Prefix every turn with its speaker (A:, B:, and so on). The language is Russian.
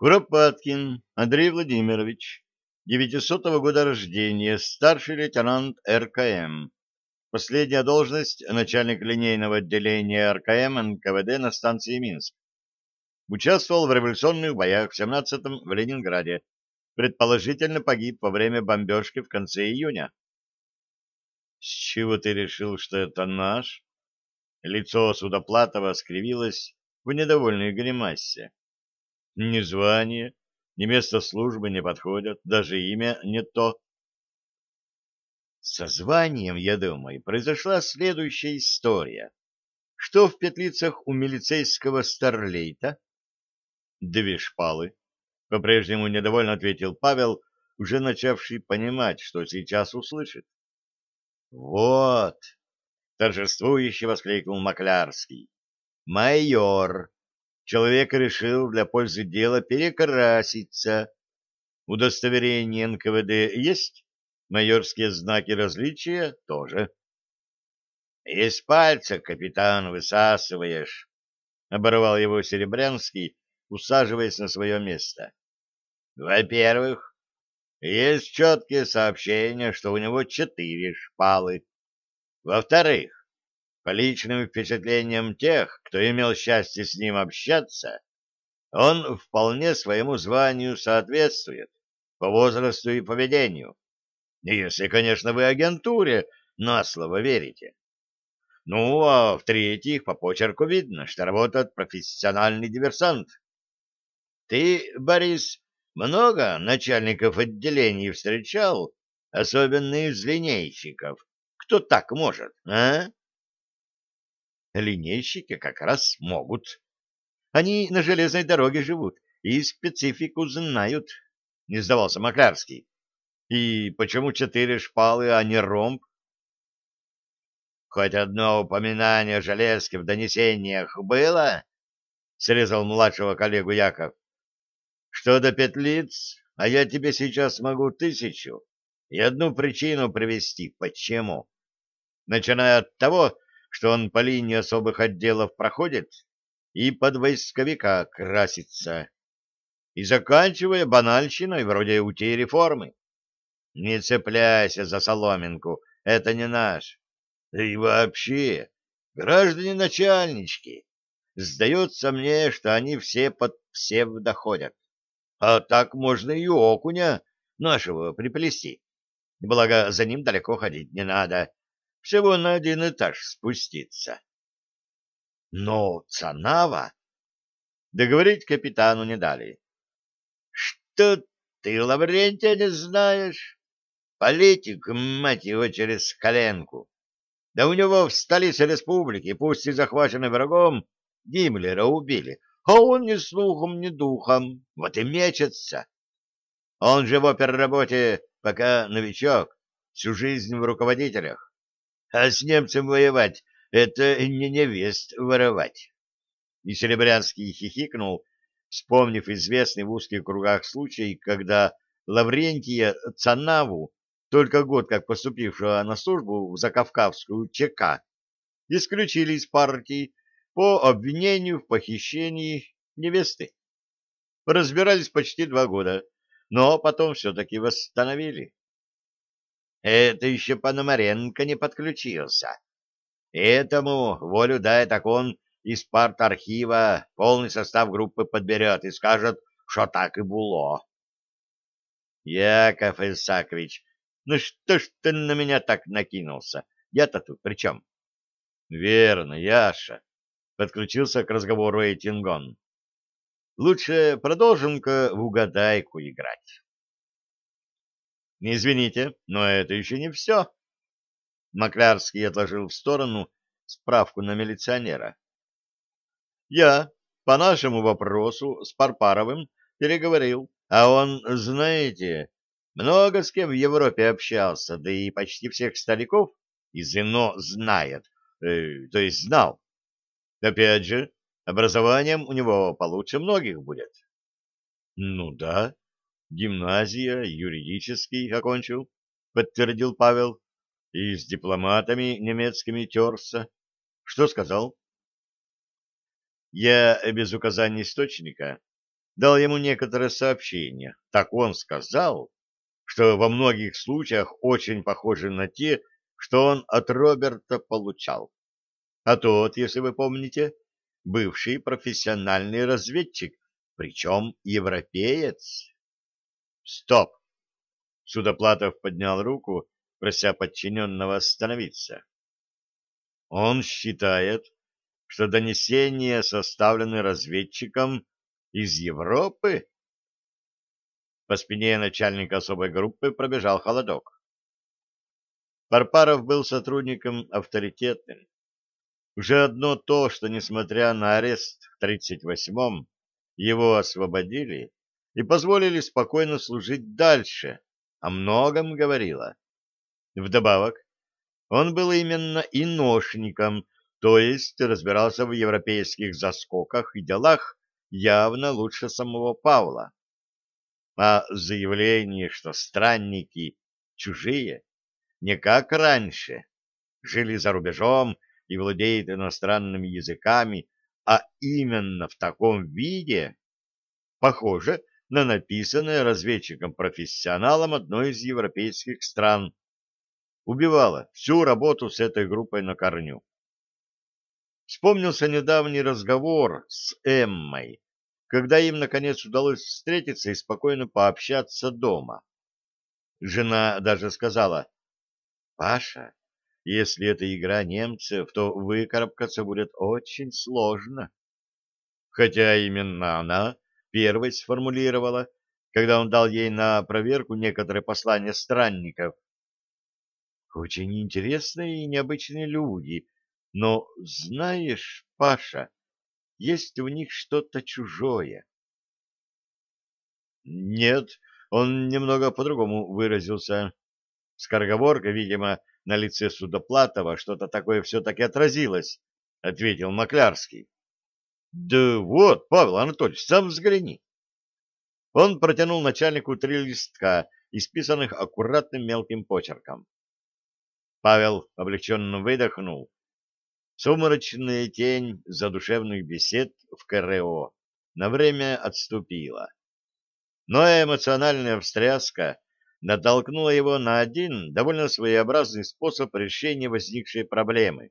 A: Куропаткин Андрей Владимирович, 900 года рождения, старший лейтенант РКМ. Последняя должность – начальник линейного отделения РКМ НКВД на станции Минск. Участвовал в революционных боях в 17-м в Ленинграде. Предположительно погиб во время бомбежки в конце июня. — С чего ты решил, что это наш? Лицо Судоплатова скривилось в недовольной гримасе. Ни звание, ни место службы не подходят, даже имя не то. Со званием, я думаю, произошла следующая история. Что в петлицах у милицейского старлейта? Две шпалы. По-прежнему недовольно ответил Павел, уже начавший понимать, что сейчас услышит. Вот! Торжествующе воскликнул Маклярский. Майор! Человек решил для пользы дела перекраситься. Удостоверение НКВД есть? Майорские знаки различия тоже. — Из пальца, капитан, высасываешь, — оборвал его Серебрянский, усаживаясь на свое место. — Во-первых, есть четкие сообщения, что у него четыре шпалы. Во-вторых, по личным впечатлениям тех, кто имел счастье с ним общаться, он вполне своему званию соответствует по возрасту и поведению. Если, конечно, вы агентуре на слово верите. Ну, а в-третьих, по почерку видно, что работает профессиональный диверсант. Ты, Борис, много начальников отделений встречал, особенно из линейщиков? Кто так может, а? Линейщики как раз могут. Они на железной дороге живут и специфику знают, — не сдавался Маклярский. И почему четыре шпалы, а не ромб? Хоть одно упоминание о железке в донесениях было? — срезал младшего коллегу Яков. Что до петлиц, а я тебе сейчас могу тысячу и одну причину привести, почему. Начиная от того, что он по линии особых отделов проходит и под войсковика красится, и заканчивая банальщиной вроде утери формы. Не цепляйся за соломинку, это не наш. И вообще, граждане начальнички, сдается мне, что они все под псевдо ходят. А так можно и окуня нашего приплести. Благо, за ним далеко ходить не надо всего на один этаж спуститься. Но Цанава... Договорить капитану не дали. — Что ты, Лаврентия, не знаешь? Политик, мать его, через коленку. Да у него в столице республики, пусть и захваченный врагом, Гиммлера убили, а он ни слухом, ни духом, вот и мечется. Он же в оперработе пока новичок, всю жизнь в руководителях. А с немцем воевать — это не невест воровать. И Серебрянский хихикнул, вспомнив известный в узких кругах случай, когда Лаврентия Цанаву, только год как поступившего на службу в Закавказскую ЧК, исключили из партии по обвинению в похищении невесты. Разбирались почти два года, но потом все-таки восстановили. Это еще Пономаренко не подключился. Этому волю дай, так он из парт-архива полный состав группы подберет и скажет, что так и было. Яков Исакович, ну что ж ты на меня так накинулся? Я-то тут при чем? Верно, Яша, подключился к разговору Эйтингон. Лучше продолжим-ка в угадайку играть. Не извините, но это еще не все. Маклярский отложил в сторону справку на милиционера. Я по нашему вопросу с Парпаровым переговорил, а он, знаете, много с кем в Европе общался, да и почти всех стариков из ИНО знает, э, то есть знал. Опять же, образованием у него получше многих будет. Ну да, Гимназия, юридический окончил, подтвердил Павел. И с дипломатами немецкими терся. Что сказал? Я без указания источника дал ему некоторые сообщения. Так он сказал, что во многих случаях очень похожи на те, что он от Роберта получал. А тот, если вы помните, бывший профессиональный разведчик, причем европеец. Стоп! Судоплатов поднял руку, прося подчиненного остановиться. Он считает, что донесения составлены разведчиком из Европы? По спине начальника особой группы пробежал холодок. Парпаров был сотрудником авторитетным. Уже одно то, что, несмотря на арест в 38-м, его освободили и позволили спокойно служить дальше, о многом говорило. Вдобавок, он был именно иношником, то есть разбирался в европейских заскоках и делах явно лучше самого Павла. А заявление, что странники чужие, не как раньше, жили за рубежом и владеют иностранными языками, а именно в таком виде, похоже на написанное разведчиком-профессионалом одной из европейских стран, убивало всю работу с этой группой на корню. Вспомнился недавний разговор с Эммой, когда им, наконец, удалось встретиться и спокойно пообщаться дома. Жена даже сказала, «Паша, если это игра немцев, то выкарабкаться будет очень сложно». Хотя именно она первой сформулировала, когда он дал ей на проверку некоторые послания странников. Очень интересные и необычные люди, но, знаешь, Паша, есть в них что-то чужое. Нет, он немного по-другому выразился. Скороговорка, видимо, на лице Судоплатова что-то такое все-таки отразилось, — ответил Маклярский. — Да вот, Павел Анатольевич, сам взгляни. Он протянул начальнику три листка, исписанных аккуратным мелким почерком. Павел облегченно выдохнул Сумрачная тень задушевных бесед в КРО на время отступила. Но эмоциональная встряска натолкнула его на один довольно своеобразный способ решения возникшей проблемы.